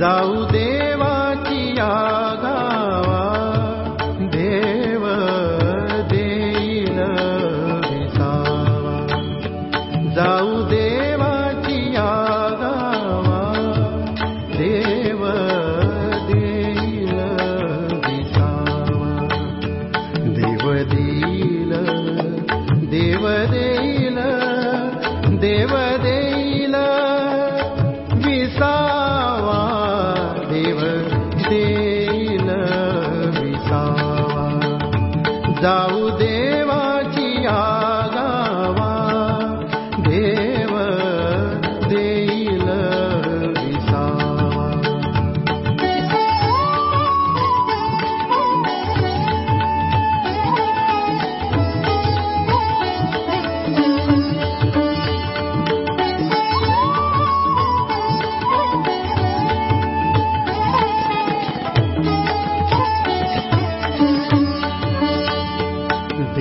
जाऊ दे जाऊ देवाची आगावा.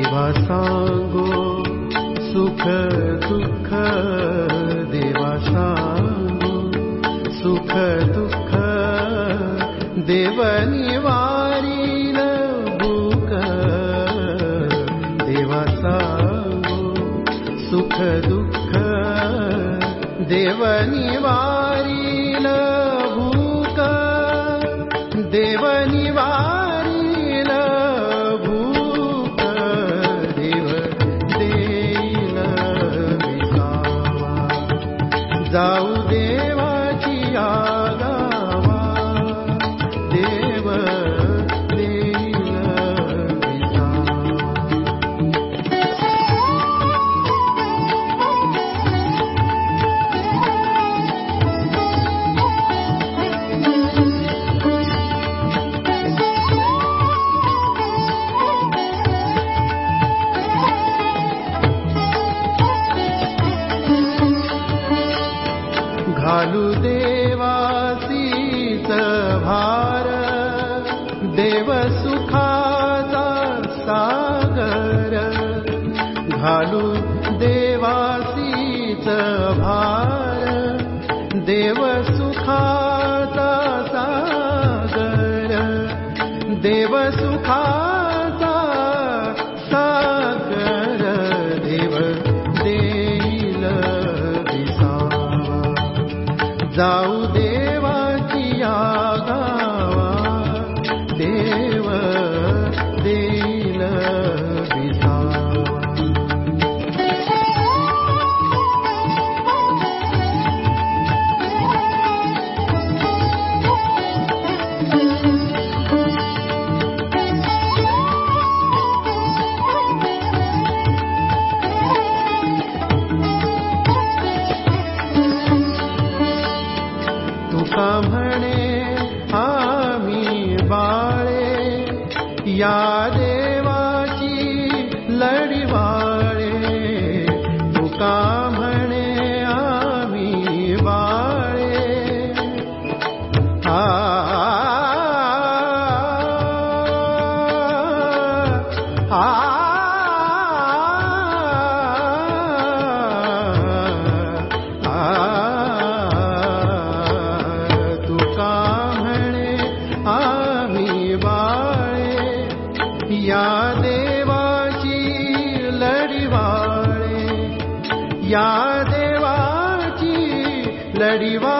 देवा सांगो, सुख दुःख देवा सांगो, सुख दुःख देव निवारीन भूक देवा सांगो, सुख दुःख देव निवारीन भूक देव भुदेवासी भार भारव सागर। भालु देवासि भारव सुखा सागर। देवसुखा जाऊ देवाची Come. देवाची लढिवाळे या देवाची लढिवाळे